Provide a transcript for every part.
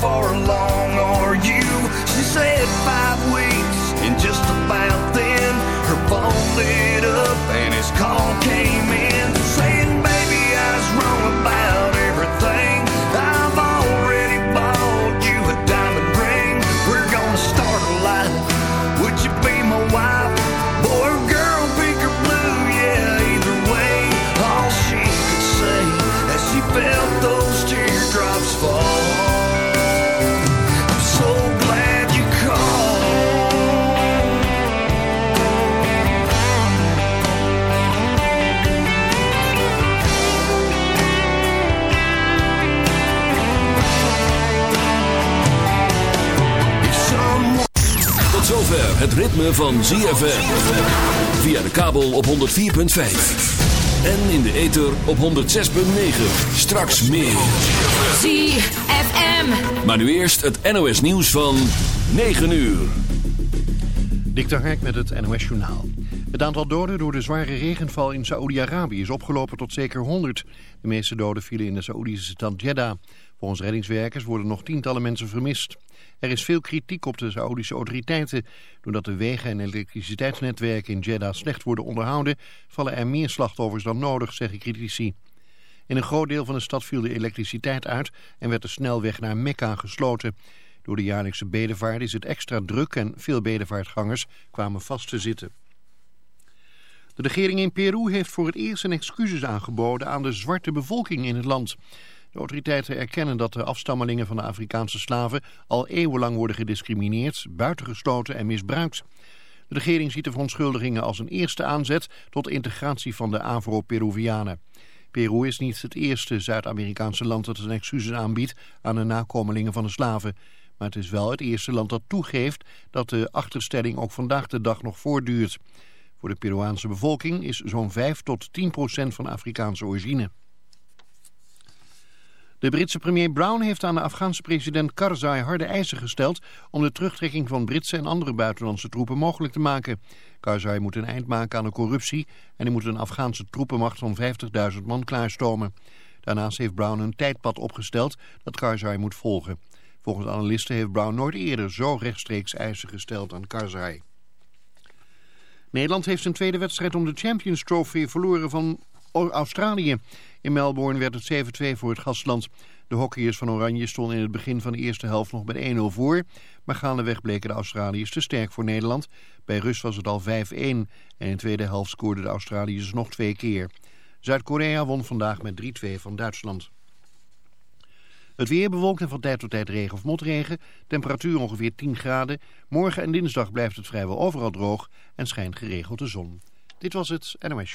far along are you? She said five weeks, and just about then her phone ritme van ZFM. Via de kabel op 104.5. En in de ether op 106.9. Straks meer. ZFM. Maar nu eerst het NOS nieuws van 9 uur. Dik de Hark met het NOS Journaal. Het aantal doden door de zware regenval in Saoedi-Arabië is opgelopen tot zeker 100. De meeste doden vielen in de Saoedische stad Jeddah. Volgens reddingswerkers worden nog tientallen mensen vermist. Er is veel kritiek op de Saoedische autoriteiten. Doordat de wegen en elektriciteitsnetwerken in Jeddah slecht worden onderhouden... vallen er meer slachtoffers dan nodig, zeggen critici. In een groot deel van de stad viel de elektriciteit uit... en werd de snelweg naar Mekka gesloten... Door de jaarlijkse bedevaart is het extra druk en veel bedevaartgangers kwamen vast te zitten. De regering in Peru heeft voor het eerst een excuses aangeboden aan de zwarte bevolking in het land. De autoriteiten erkennen dat de afstammelingen van de Afrikaanse slaven al eeuwenlang worden gediscrimineerd, buitengesloten en misbruikt. De regering ziet de verontschuldigingen als een eerste aanzet tot integratie van de Afro-Peruvianen. Peru is niet het eerste Zuid-Amerikaanse land dat een excuses aanbiedt aan de nakomelingen van de slaven. Maar het is wel het eerste land dat toegeeft dat de achterstelling ook vandaag de dag nog voortduurt. Voor de Peruaanse bevolking is zo'n 5 tot 10 procent van Afrikaanse origine. De Britse premier Brown heeft aan de Afghaanse president Karzai harde eisen gesteld om de terugtrekking van Britse en andere buitenlandse troepen mogelijk te maken. Karzai moet een eind maken aan de corruptie en hij moet een Afghaanse troepenmacht van 50.000 man klaarstomen. Daarnaast heeft Brown een tijdpad opgesteld dat Karzai moet volgen. Volgens analisten heeft Brown nooit eerder zo rechtstreeks eisen gesteld aan Karzai. Nederland heeft zijn tweede wedstrijd om de Champions Trophy verloren van Australië. In Melbourne werd het 7-2 voor het gastland. De hockeyers van Oranje stonden in het begin van de eerste helft nog met 1-0 voor. Maar gaandeweg bleken de Australiërs te sterk voor Nederland. Bij rust was het al 5-1 en in de tweede helft scoorden de Australiërs nog twee keer. Zuid-Korea won vandaag met 3-2 van Duitsland. Het weer bewolkt en van tijd tot tijd regen of motregen. Temperatuur ongeveer 10 graden. Morgen en dinsdag blijft het vrijwel overal droog en schijnt geregeld de zon. Dit was het NOS.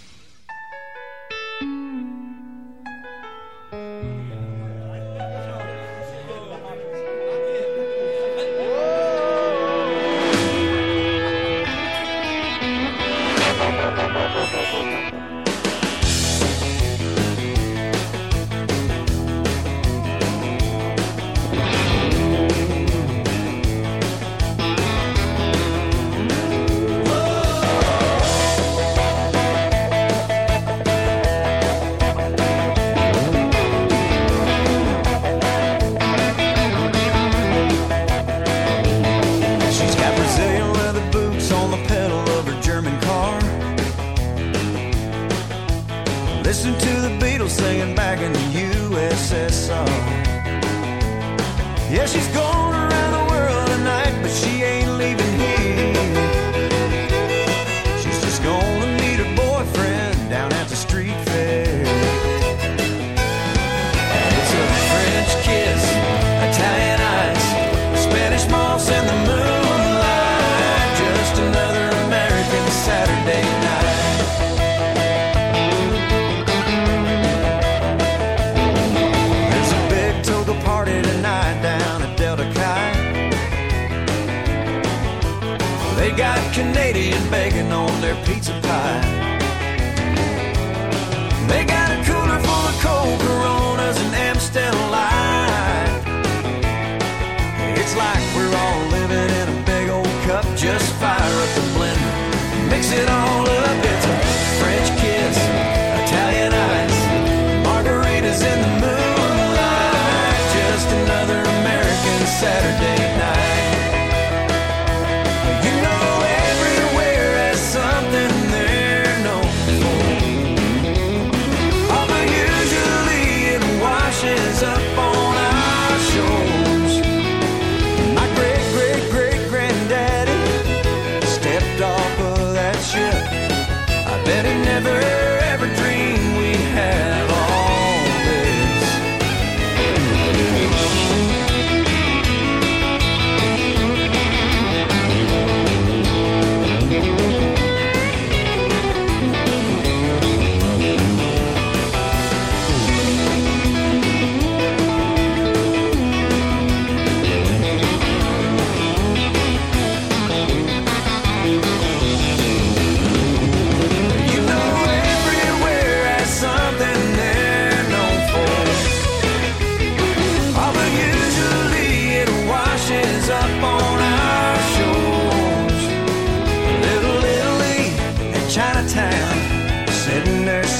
know they're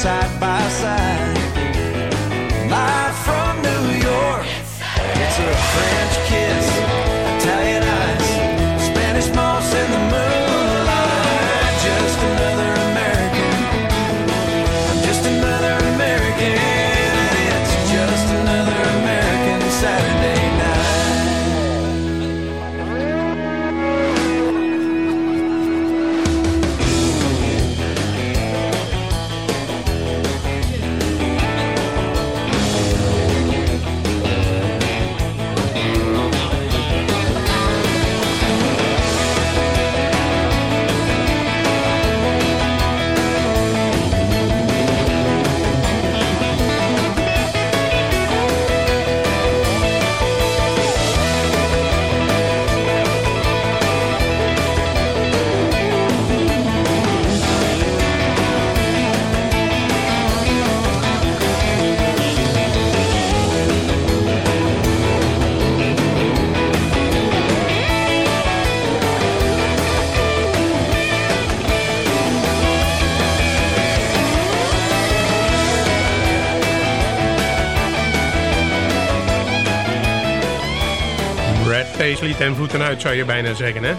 side by side. Ten voeten uit zou je bijna zeggen, hè?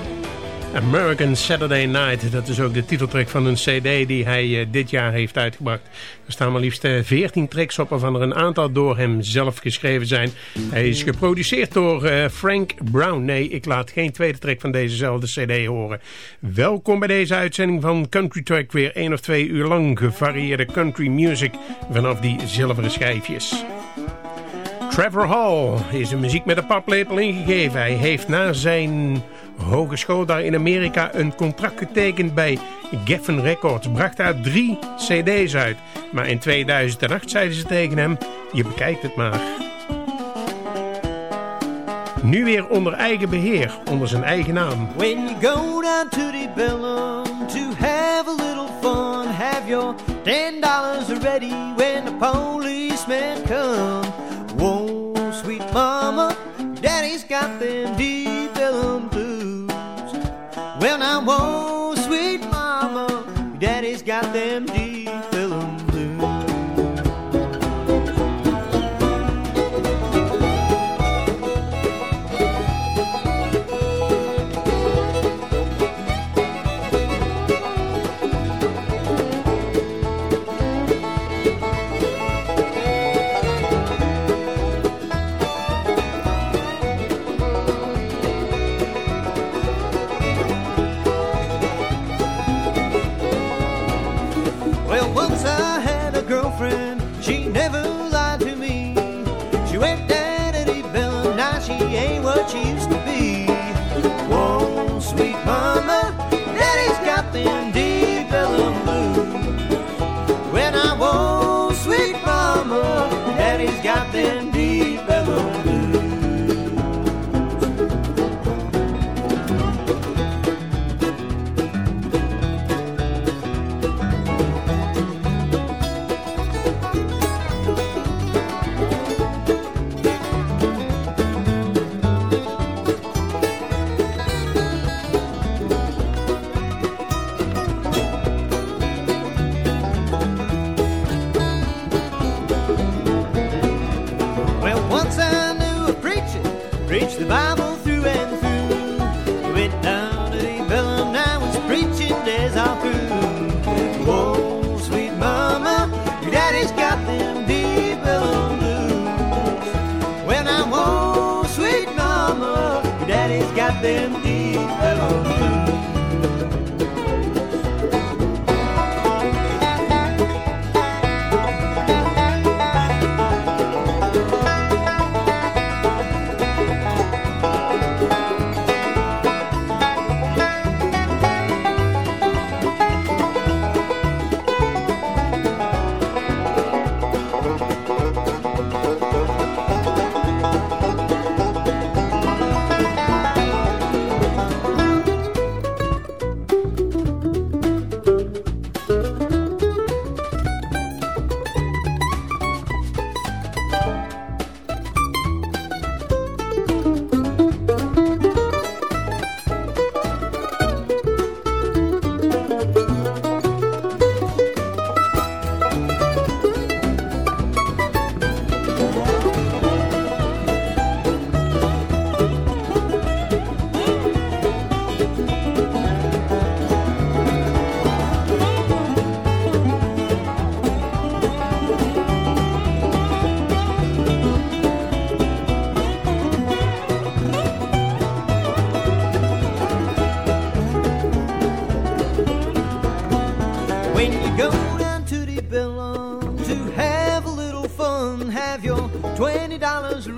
American Saturday Night, dat is ook de titeltrack van een cd die hij eh, dit jaar heeft uitgebracht. Er staan maar liefst eh, 14 tracks op waarvan er een aantal door hem zelf geschreven zijn. Hij is geproduceerd door eh, Frank Brown. Nee, ik laat geen tweede track van dezezelfde cd horen. Welkom bij deze uitzending van Country Track. Weer één of twee uur lang gevarieerde country music vanaf die zilveren schijfjes. Trevor Hall is een muziek met een paplepel ingegeven. Hij heeft na zijn hogeschool daar in Amerika een contract getekend bij Geffen Records. Bracht daar drie cd's uit. Maar in 2008 zeiden ze tegen hem, je bekijkt het maar. Nu weer onder eigen beheer, onder zijn eigen naam. When you go down to the bellum to have a little fun, have your ten dollars ready when the policemen come. Mama, daddy's got them deep bellum blues. Well, now, whoa,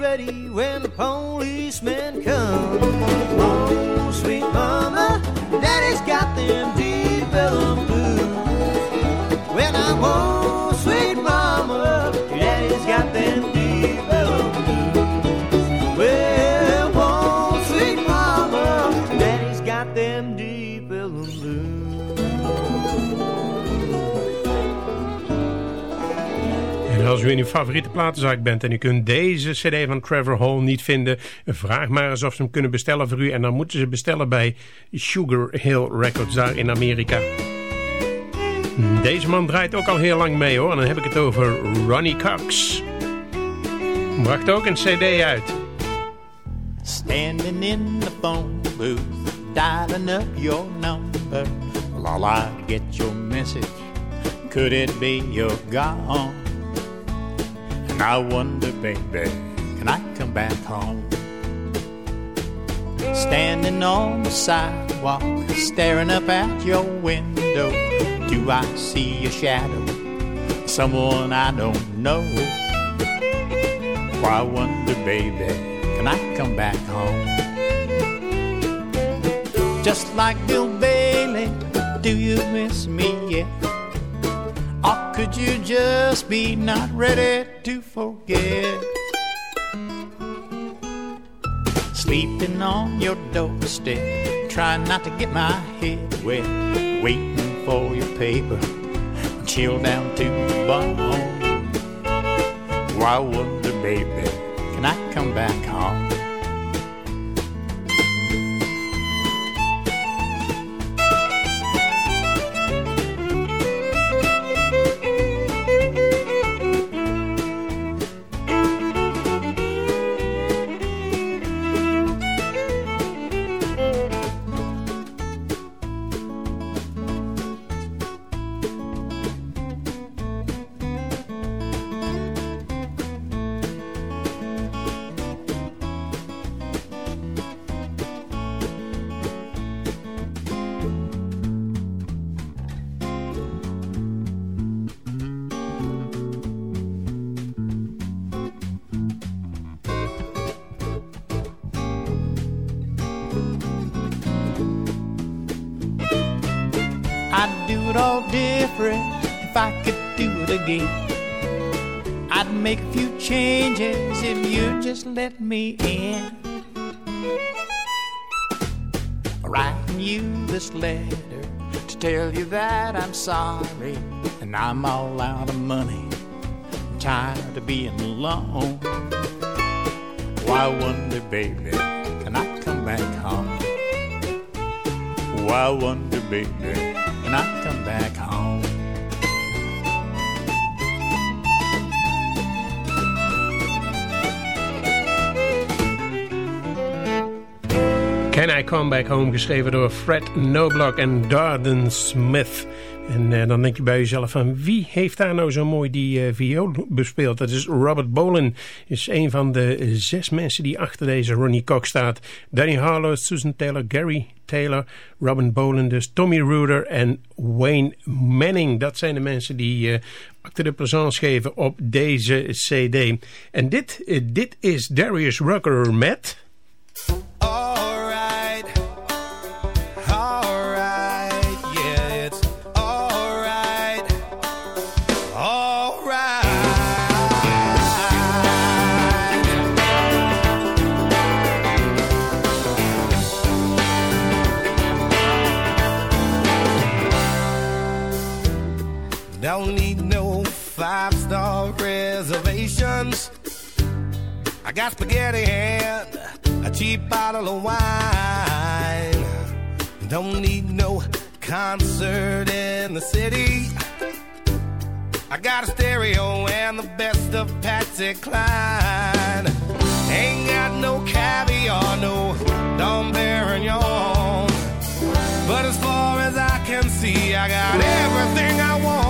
ready when the policemen come. Oh, sweet mama, daddy's got them deep bellum blues. When I'm oh, Als u in uw favoriete platenzaak bent en u kunt deze cd van Trevor Hall niet vinden, vraag maar eens of ze hem kunnen bestellen voor u. En dan moeten ze bestellen bij Sugar Hill Records daar in Amerika. Deze man draait ook al heel lang mee hoor. En dan heb ik het over Ronnie Cox. Bracht ook een cd uit. Standing in the phone booth, dialing up your number. I get your message, could it be you're gone? I wonder, baby, can I come back home? Standing on the sidewalk, staring up at your window, do I see a shadow? Someone I don't know. Why wonder, baby, can I come back home? Just like Bill Bailey, do you miss me yet? Or could you just be not ready to forget? Sleeping on your doorstep, trying not to get my head wet, waiting for your paper, chill down to the bone. Why wonder, baby, can I come back home? Just let me in. Writing you this letter to tell you that I'm sorry and I'm all out of money. I'm tired of being alone. Why wonder, baby, can I come back home? Why wonder, baby, Can I Come Back Home, geschreven door Fred Noblock en Darden Smith. En eh, dan denk je bij jezelf van wie heeft daar nou zo mooi die eh, viool bespeeld? Dat is Robert Bolin, is een van de zes mensen die achter deze Ronnie Cox staat. Danny Harlow, Susan Taylor, Gary Taylor, Robin Bolin dus, Tommy Ruder en Wayne Manning. Dat zijn de mensen die eh acte de présence geven op deze cd. En dit, dit is Darius Rucker met... got spaghetti and a cheap bottle of wine. Don't need no concert in the city. I got a stereo and the best of Patsy Cline. Ain't got no caviar, no Dom Perignon. But as far as I can see, I got everything I want.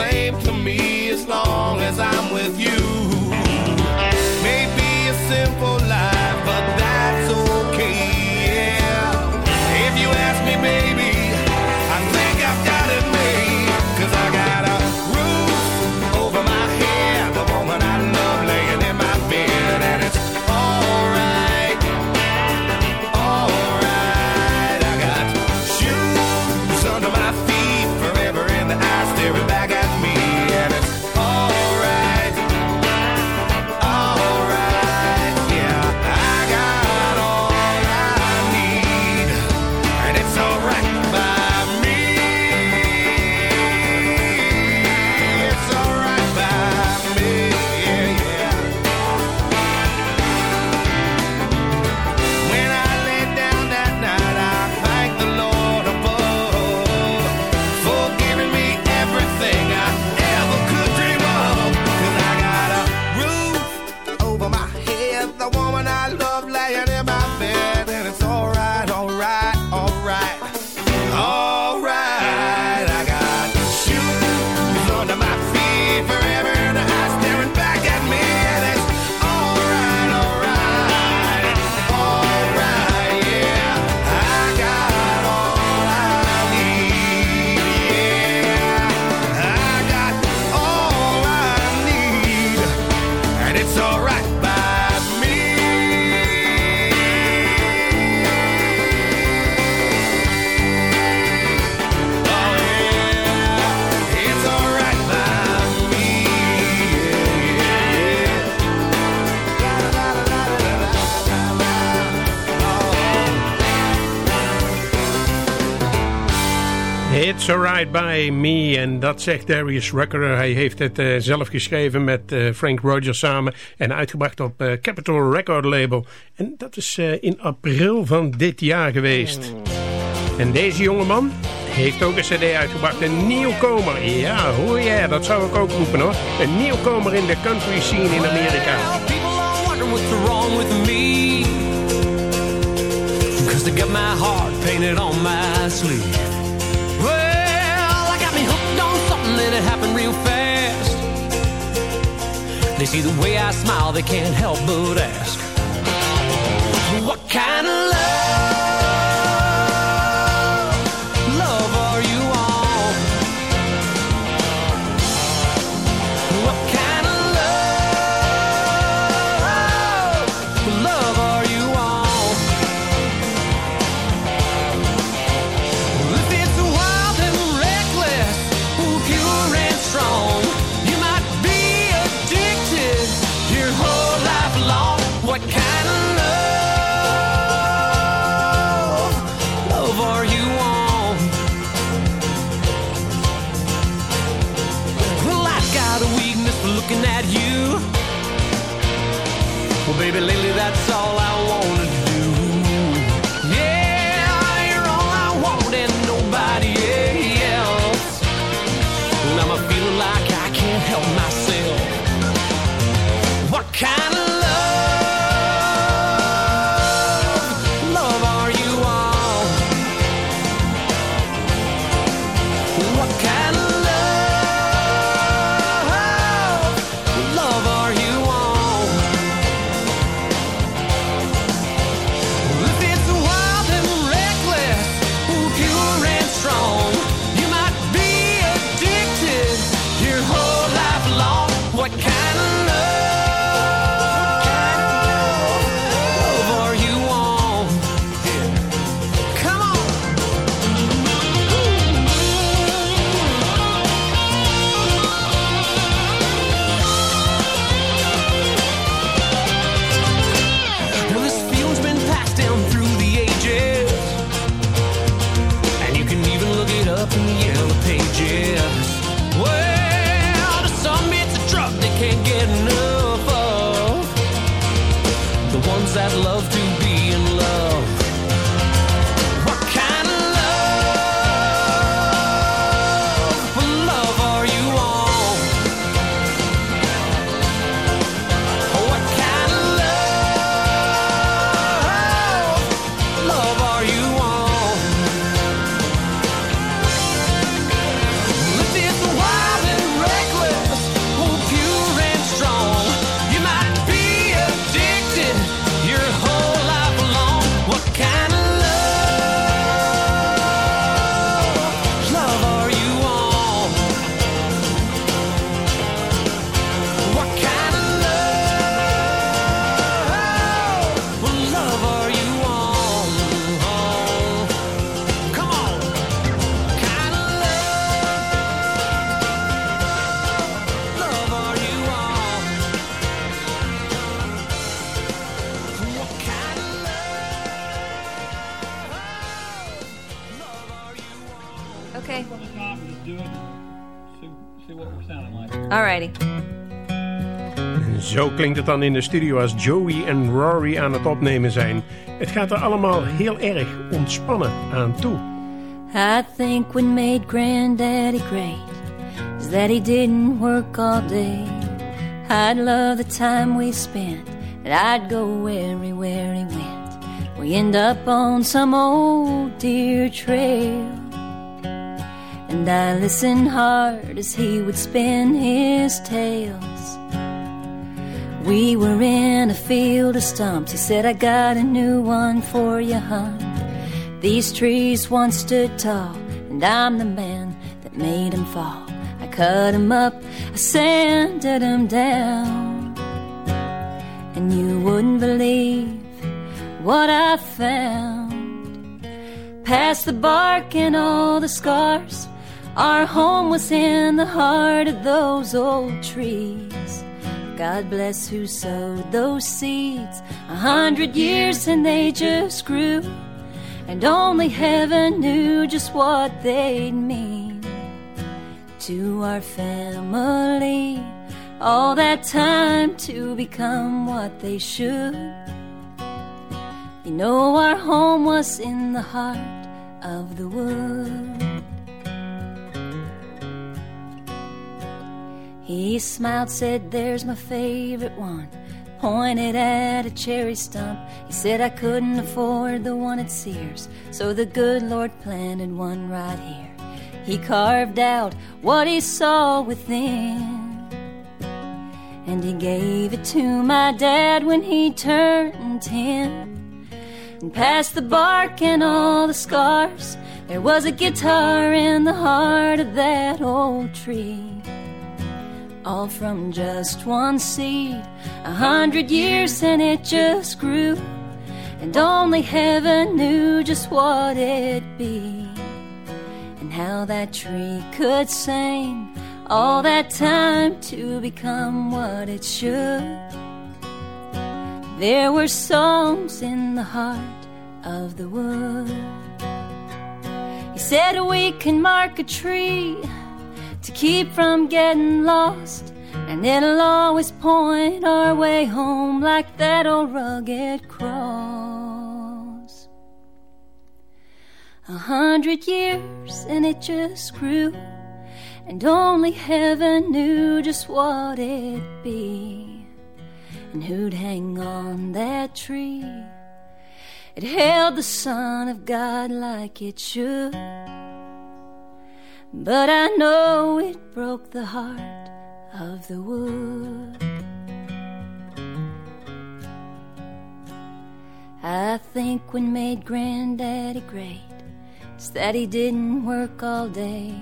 same to me as long as I'm with you. It's alright by me. En dat zegt Darius Rucker. Hij heeft het eh, zelf geschreven met eh, Frank Rogers samen. En uitgebracht op uh, Capitol Record Label. En dat is in april van dit jaar geweest. En deze jongeman heeft ook een cd uitgebracht. Een nieuwkomer. Ja, hoe oh dat zou ik ook roepen hoor. Een nieuwkomer in de country scene in Amerika. People are what's wrong with me. Because they got my heart painted on my sleeve. and it happened real fast. They see the way I smile, they can't help but ask, What kind of love? baby, lately that's Okay. Alrighty. Zo klinkt het dan in de studio als Joey en Rory aan het opnemen zijn. Het gaat er allemaal heel erg ontspannen aan toe. I think what made Granddaddy great is that he didn't work all day. I'd love the time we spent, and I'd go everywhere he went. We end up on some old dear trail. And I listened hard as he would spin his tales. We were in a field of stumps. He said, I got a new one for you, hon. These trees once stood tall, and I'm the man that made 'em fall. I cut 'em up, I sanded 'em down. And you wouldn't believe what I found. Past the bark and all the scars, our home was in the heart of those old trees. God bless who sowed those seeds a hundred years and they just grew. And only heaven knew just what they'd mean to our family. All that time to become what they should. You know, our home was in the heart of the wood. He smiled, said, There's my favorite one. Pointed at a cherry stump. He said, I couldn't afford the one at Sears, so the good Lord planted one right here. He carved out what he saw within. And he gave it to my dad when he turned ten. And past the bark and all the scars, there was a guitar in the heart of that old tree all from just one seed. A hundred years and it just grew, and only heaven knew just what it'd be, and how that tree could sing all that time to become what it should. There were songs in the heart of the wood. He said we can mark a tree to keep from getting lost. And it'll always point our way home like that old rugged cross. A hundred years and it just grew, and only heaven knew just what it'd be, and who'd hang on that tree. It held the Son of God like it should. But I know it broke the heart of the wood. I think what made Granddaddy great is that he didn't work all day.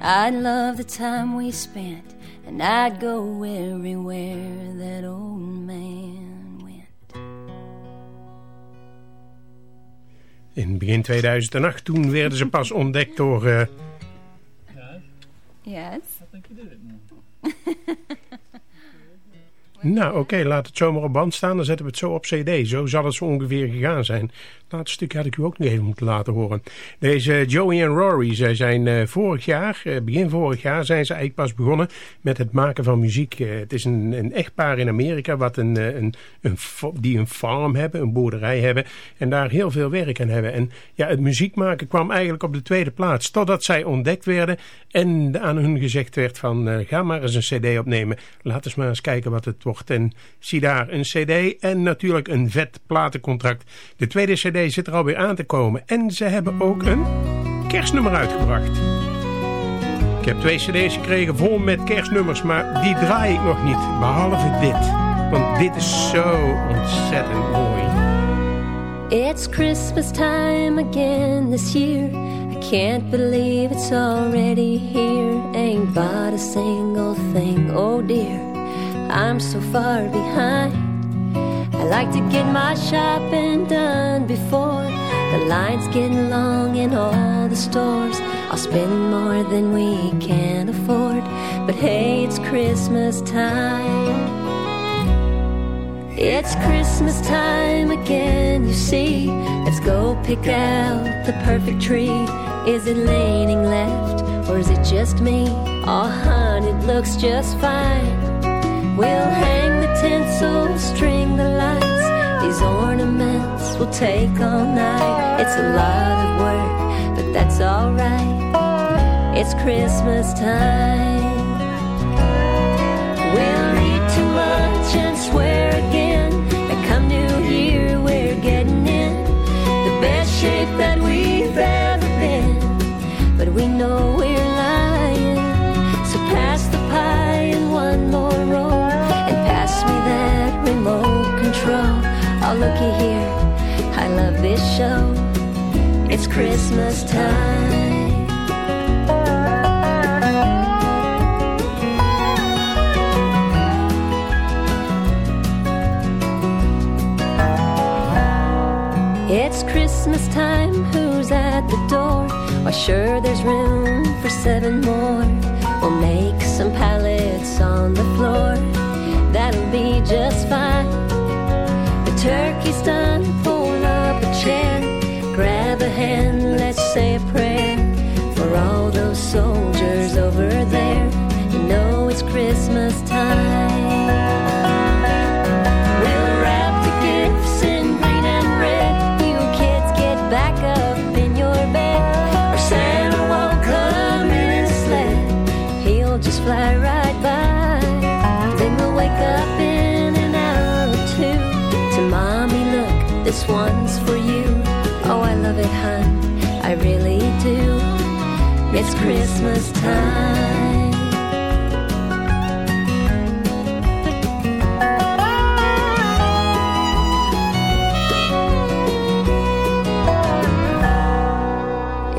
I'd love the time we spent, and I'd go everywhere that old man went. In begin 2008, toen werden ze pas ontdekt door... Uh, Yes. I think you did it now. Nou, oké, laat het zomaar op band staan. Dan zetten we het zo op cd. Zo zal het zo ongeveer gegaan zijn. Dat stukje had ik u ook nog even moeten laten horen. Deze Joey en Rory, zij zijn uh, vorig jaar, uh, begin vorig jaar, zijn ze eigenlijk pas begonnen met het maken van muziek. Uh, het is een, een echtpaar in Amerika wat een, een, een, die een farm hebben, een boerderij hebben. En daar heel veel werk aan hebben. En ja, het muziek maken kwam eigenlijk op de tweede plaats. Totdat zij ontdekt werden en aan hun gezegd werd van ga maar eens een cd opnemen. Laat eens maar eens kijken wat het wordt. En zie daar een cd en natuurlijk een vet platencontract. De tweede cd zit er alweer aan te komen. En ze hebben ook een kerstnummer uitgebracht. Ik heb twee cd's gekregen vol met kerstnummers, maar die draai ik nog niet. Behalve dit. Want dit is zo ontzettend mooi. It's Christmas time again this year. I can't believe it's already here. Ain't bought a single thing, oh dear. I'm so far behind. I like to get my shopping done before the lines get long in all the stores. I'll spend more than we can afford, but hey, it's Christmas time. It's Christmas time again, you see. Let's go pick out the perfect tree. Is it leaning left Or is it just me? Oh, hun, it looks just fine. We'll hang the tinsel, string the lights. These ornaments will take all night. It's a lot of work, but that's alright. It's Christmas time. We'll eat too much and swear Oh, looky here, I love this show. It's Christmas time. It's Christmas time, who's at the door? Why, sure, there's room for seven more. We'll make some pallets on the floor. That'll be just fine. The turkey's done, pull up a chair. Grab a hand, let's say a prayer for all those soldiers over it, hun. I really do. It's Christmas time.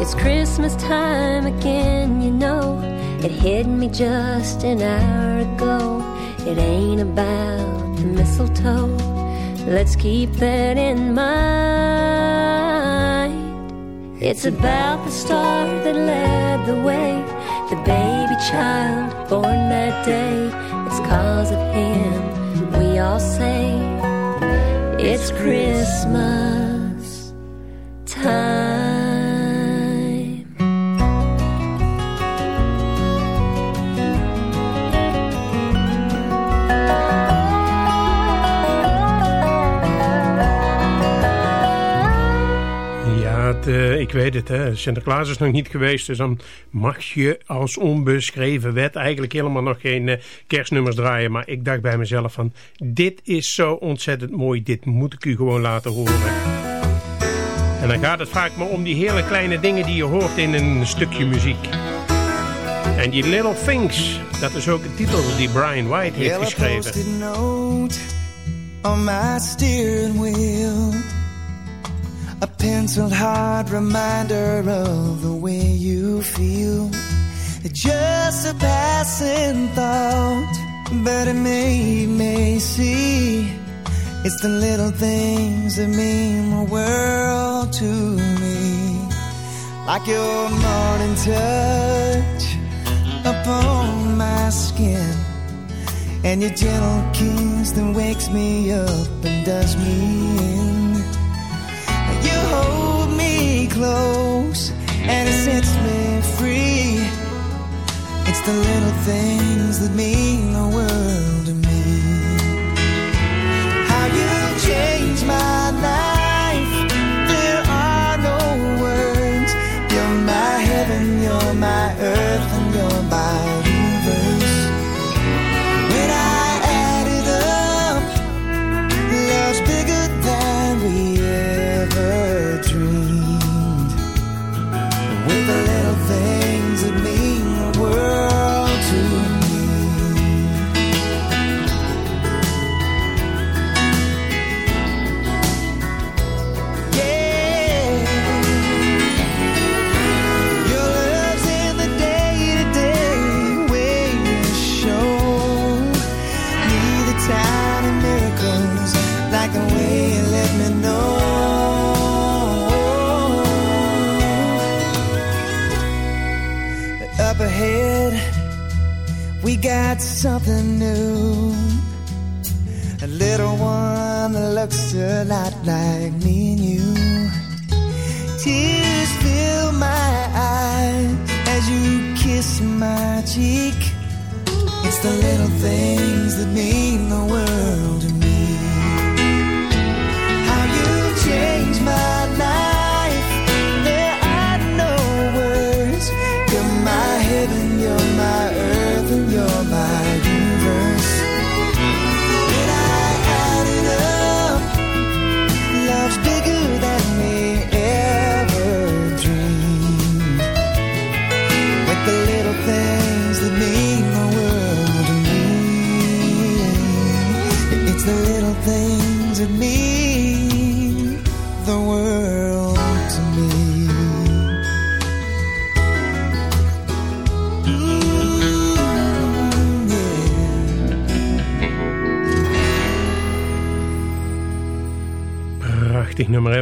It's Christmas time again, you know. It hit me just an hour ago. It ain't about the mistletoe. Let's keep that in mind. It's about the star that led the way. The baby child born that day. It's cause of him we all say it's Christmas ik weet het, hè. Sinterklaas is nog niet geweest, dus dan mag je als onbeschreven wet eigenlijk helemaal nog geen eh, kerstnummers draaien. Maar ik dacht bij mezelf van, dit is zo ontzettend mooi, dit moet ik u gewoon laten horen. En dan gaat het vaak maar om die hele kleine dingen die je hoort in een stukje muziek. En die Little Things, dat is ook een titel die Brian White heeft geschreven. A penciled hard reminder of the way you feel. Just a passing thought, but it made me see. It's the little things that mean the world to me. Like your morning touch upon my skin. And your gentle kiss that wakes me up and does me in. You hold me close and it sets me free. It's the little things that mean the world to me. How you changed my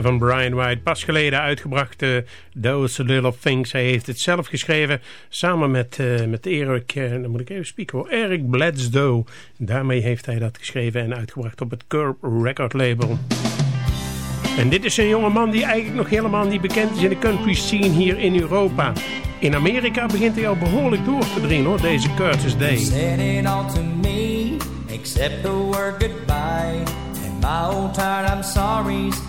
van Brian White. Pas geleden uitgebracht, Those Little Things. Hij heeft het zelf geschreven samen met, uh, met Eric, eh, dan moet ik even spieken hoor, Eric Bledsoe. Daarmee heeft hij dat geschreven en uitgebracht op het Curb Record label. En dit is een jonge man die eigenlijk nog helemaal niet bekend is in de country scene hier in Europa. In Amerika begint hij al behoorlijk door te dringen hoor, deze Curtis Day. It all to me, except the word goodbye. And my old tired I'm sorry's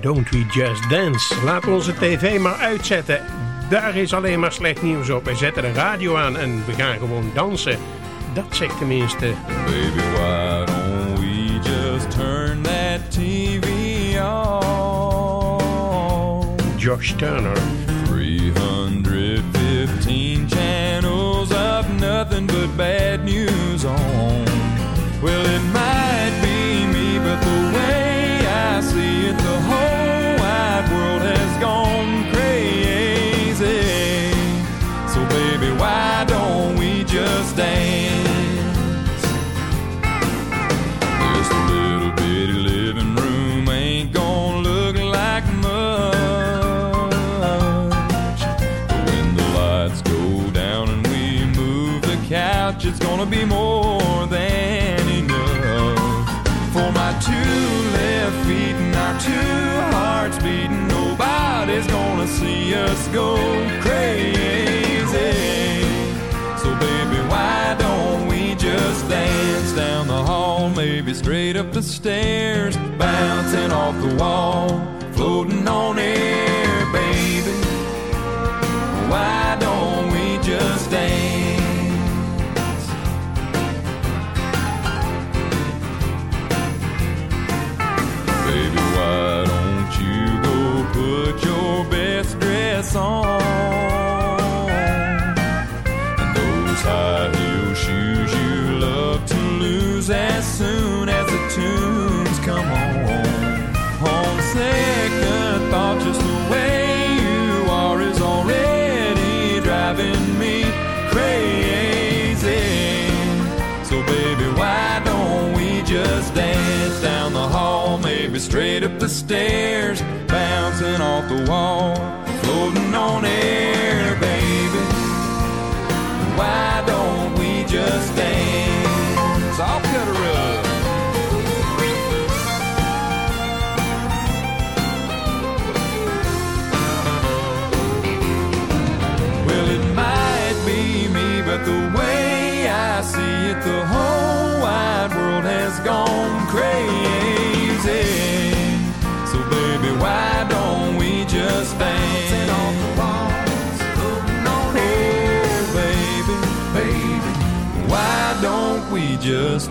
Don't We Just Dance? Laten onze tv maar uitzetten. Daar is alleen maar slecht nieuws op. We zetten de radio aan en we gaan gewoon dansen. Dat zegt tenminste... Baby, why don't we just turn that TV on? Josh Turner. Us go crazy. So, baby, why don't we just dance down the hall, maybe straight up the stairs, bouncing off the wall, floating on air, baby? Why maybe straight up the stairs, bouncing off the wall, floating on air,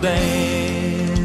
we just dance?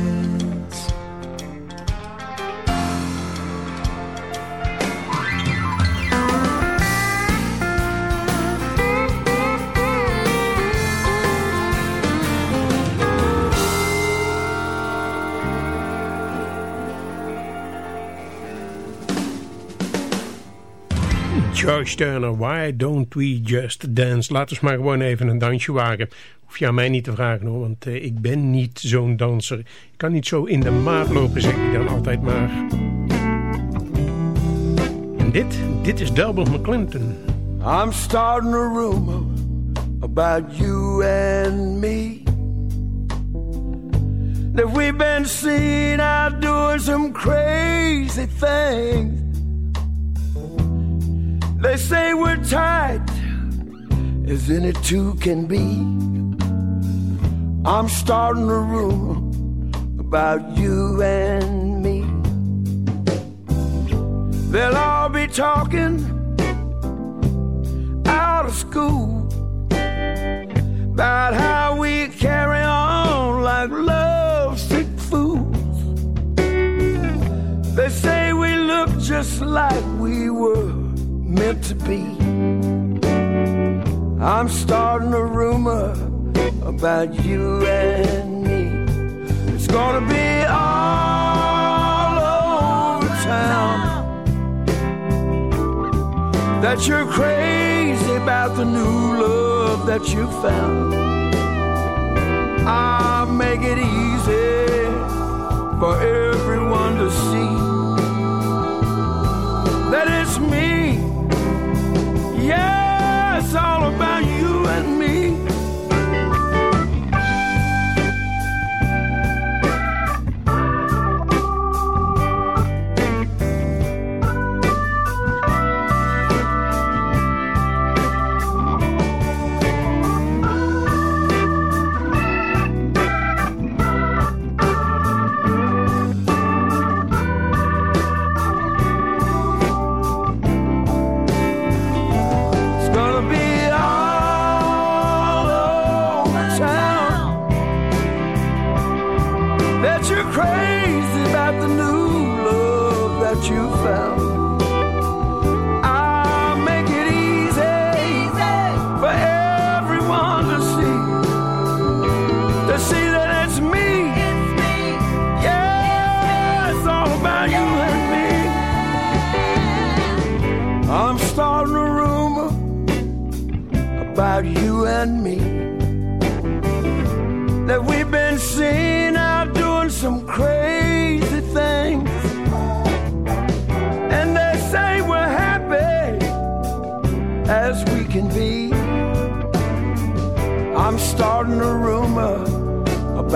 Turner, Why Don't We Just Dance? Laat ons maar gewoon even een dansje wagen. Hoef je mij niet te vragen hoor, want eh, ik ben niet zo'n danser. Ik kan niet zo in de maat lopen, zeg ik dan altijd maar. En dit, dit is Delbert McClinton. I'm starting a rumor about you and me. That we've been seen out doing some crazy things. They say we're tight as any two can be. I'm starting a rumor about you and me. They'll all be talking out of school about how we carry on like lovesick fools. They say we look just like we were meant to be. I'm starting a rumor about you and me. It's gonna be all over town that you're crazy about the new love that you found. I'll make it easy for everyone to see that it's me.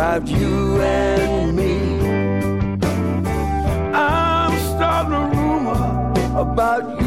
About you and me. I'm starting a rumor about you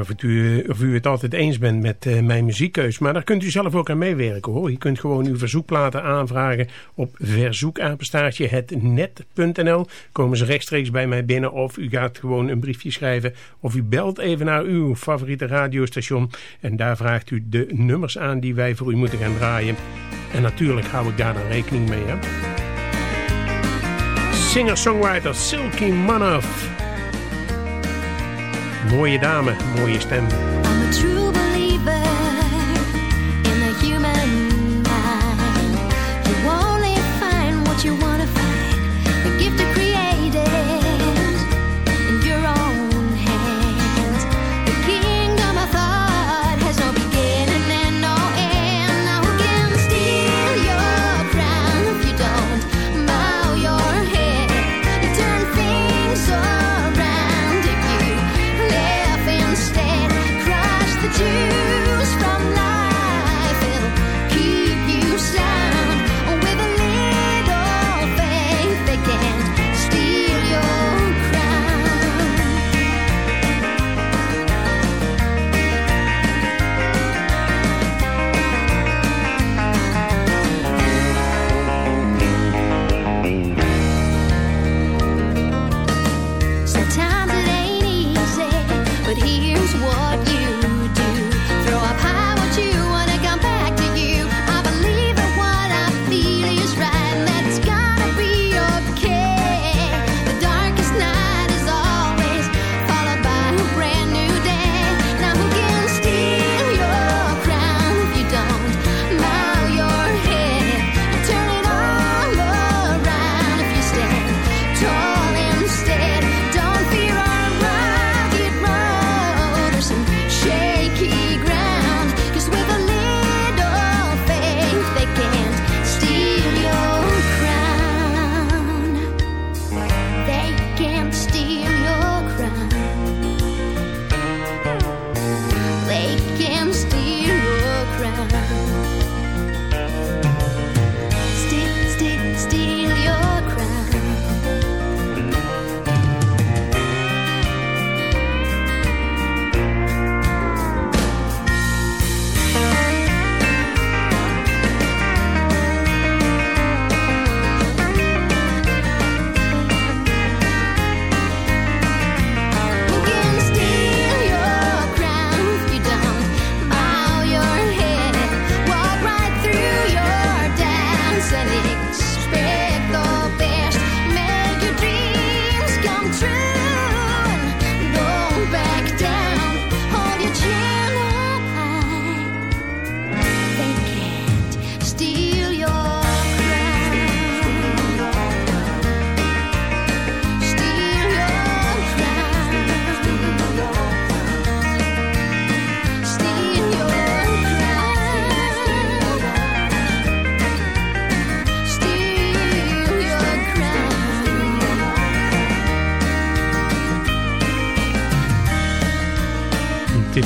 of, u, of u het altijd eens bent met uh, mijn muziekkeus. Maar daar kunt u zelf ook aan meewerken hoor. Je kunt gewoon uw verzoekplaten aanvragen op verzoekapenstaartje hetnet.nl. Komen ze rechtstreeks bij mij binnen. Of u gaat gewoon een briefje schrijven. Of u belt even naar uw favoriete radiostation. En daar vraagt u de nummers aan die wij voor u moeten gaan draaien. En natuurlijk hou ik daar dan rekening mee. Singer-songwriter Silky Manoff. Mooie dame, mooie stem.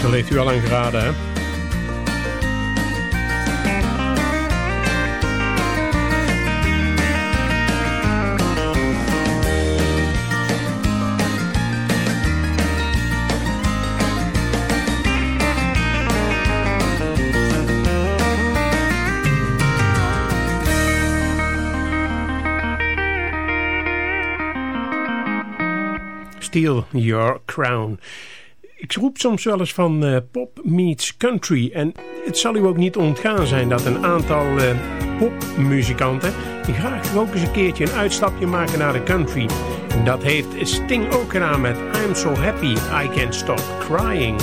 Titel heeft u al aan geraden, hè? Steal Your Crown. Ik roep soms wel eens van eh, pop meets country. En het zal u ook niet ontgaan zijn dat een aantal eh, popmuzikanten... graag ook eens een keertje een uitstapje maken naar de country. En dat heeft Sting ook gedaan met I'm So Happy I Can't Stop Crying.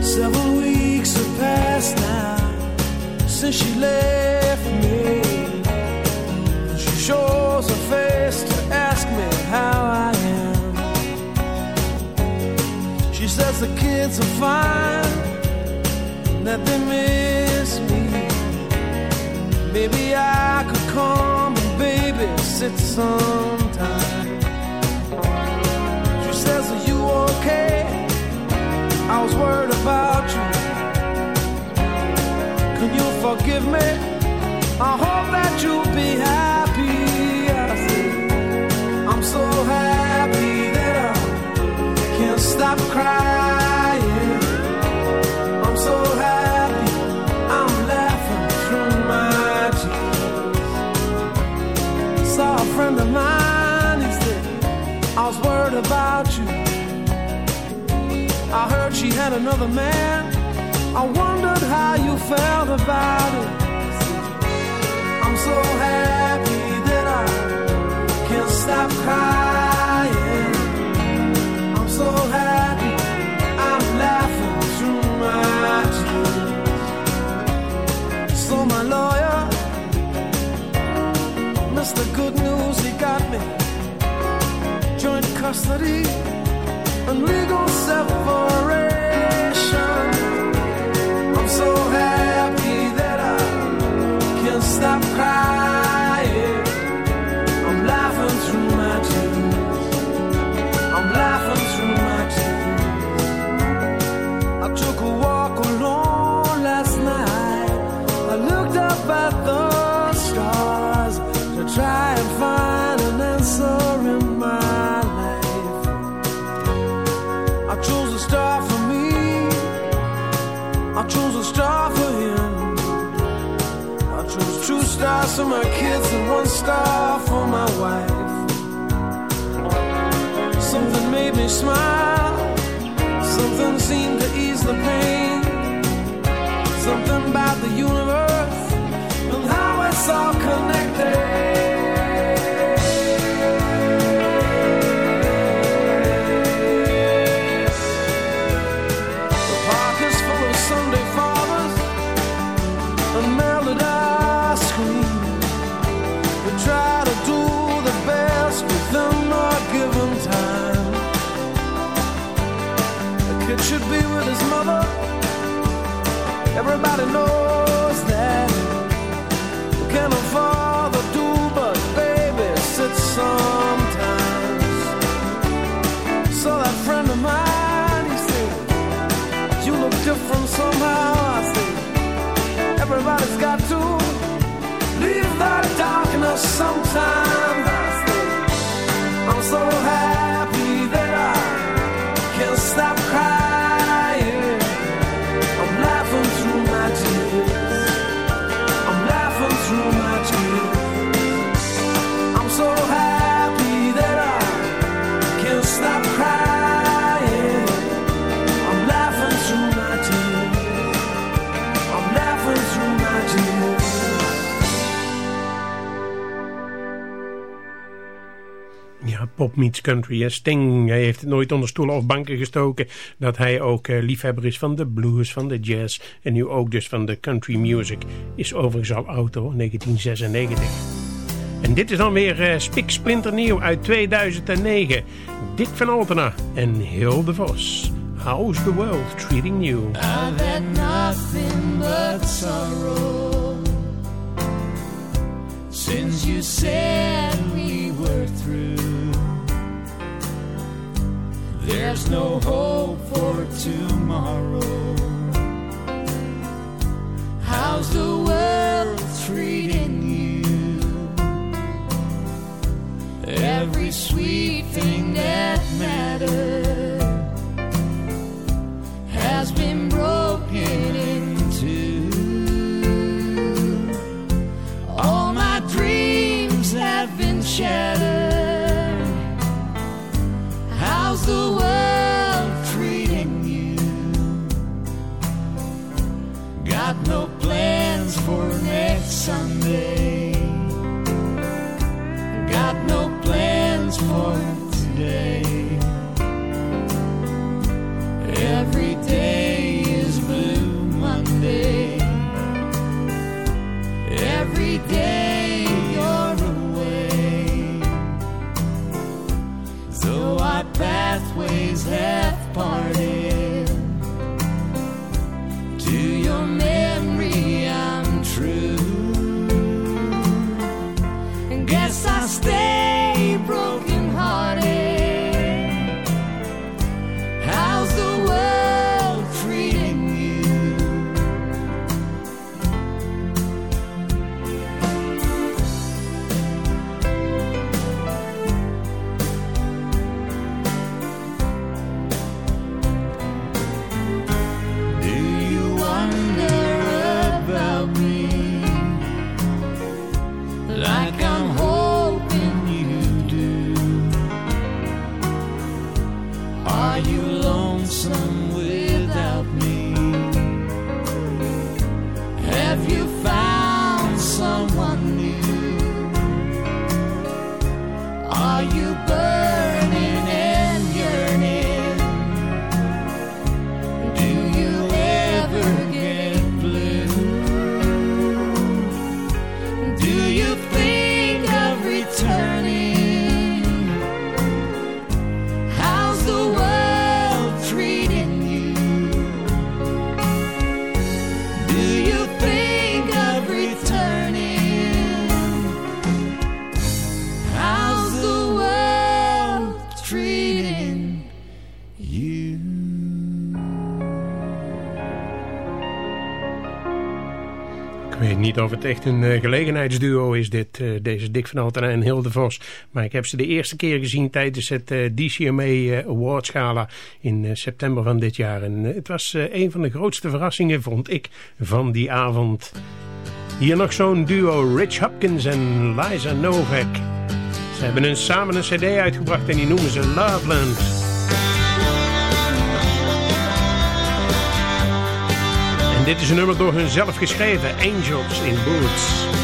Several weeks have passed now since she left me. She shows her face to ask me how I says the kids are fine, that they miss me. Maybe I could come and babysit sometime. She says, Are you okay? I was worried about you. Can you forgive me? I hope that you'll be happy. Stop crying. I'm so happy, I'm laughing through my tears. Saw a friend of mine, he I was worried about you. I heard she had another man. I wondered how you felt about it. I'm so happy that I can't stop crying. Lawyer, Mr. Good News, he got me joint custody and legal separation. I'm so happy stars for my kids and one star for my wife. Something made me smile. Something seemed to ease the pain. Something about the universe and how it's all connected. Everybody knows that. We can't afford to do but babysit sometimes. So that friend of mine, he said, you look different somehow. I said, everybody's got to leave that darkness sometimes. I said, I'm so happy pop meets country. hè. Sting hij heeft nooit onder stoelen of banken gestoken dat hij ook eh, liefhebber is van de blues, van de jazz en nu ook dus van de country music. Is overigens al hoor, 1996. En dit is dan weer eh, Spik Splinter Nieuw uit 2009. Dick van Altena en Hilde Vos. How's the world treating you? I've had nothing but sorrow since you said we were through. There's no hope for tomorrow. How's the world treating you? Every sweet thing that mattered has been broken into. All my dreams have been shattered. Do you niet of het echt een eh, gelegenheidsduo is, dit, eh, deze Dick van Altena en Hilde Vos. Maar ik heb ze de eerste keer gezien tijdens het eh, DCMA Awards Gala in september van dit jaar. En het was een van de grootste verrassingen, vond ik, van die avond. Hier nog zo'n duo, Rich Hopkins en Liza Novak. Ze hebben een, samen een cd uitgebracht en die noemen ze Loveland. Dit is een nummer door hun zelf geschreven, Angels in Boots.